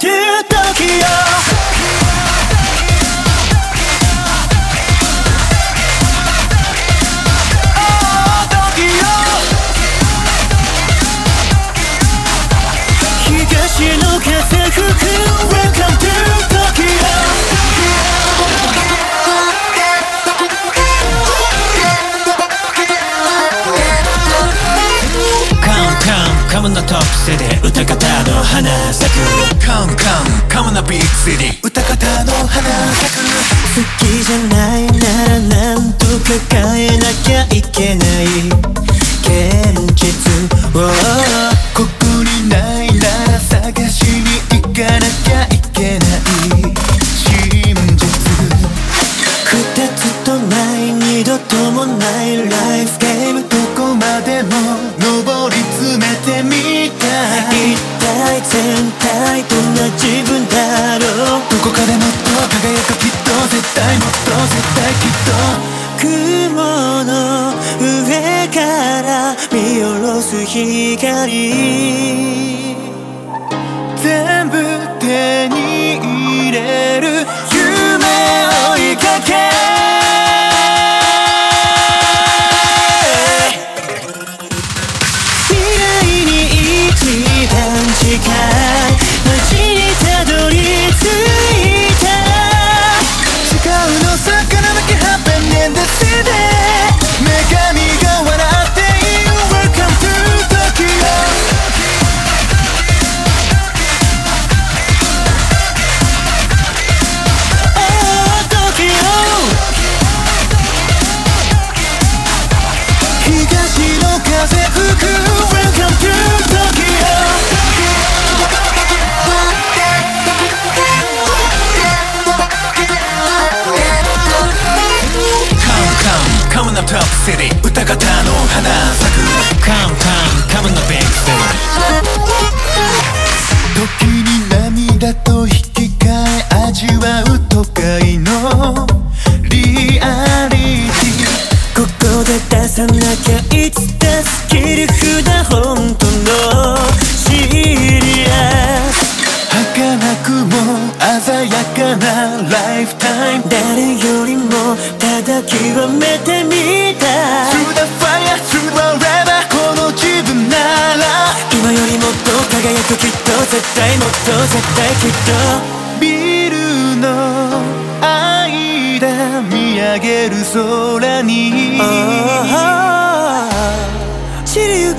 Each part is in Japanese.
until Tokyo トップ世で歌方の花咲く。カンカンカムなビッグシティ歌方の花咲く。一体全体どんな自分だろう？どこかでもっと輝くきっと絶対もっと絶対きっと。雲の上から見下ろす光。ペンなトップシティ歌方の花咲く。カウンカウンカムのビッグセ時に涙と引き換え味わう都会のリアリティ。ここで出さなきゃいつ出す切り札本当のシリアス。儚くも鮮やかなライフタイム。誰よりもただ極めてみた輝くきっと絶対もっと絶対きっとビルの間見上げる空に散りゆく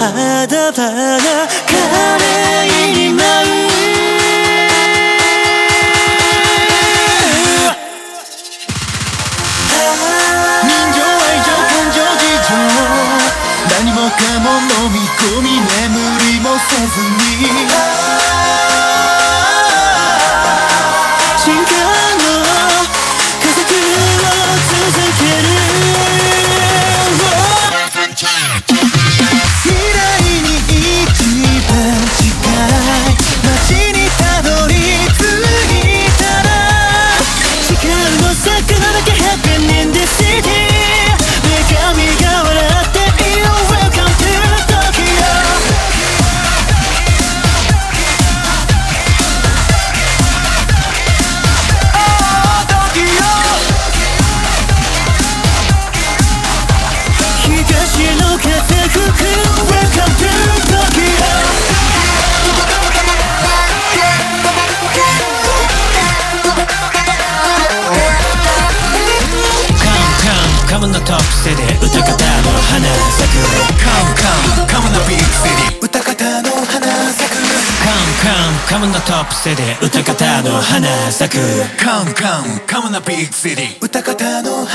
肌花枯れに舞う人情愛情感情事情。何もかも飲み込み眠カムのトップ世で歌方の花咲く。カウンカウンカムなビッグシティ歌方の花咲く。カウンカウンカムのトップ世で歌方の花咲く。カウンカウンカムなビッグシティ歌方の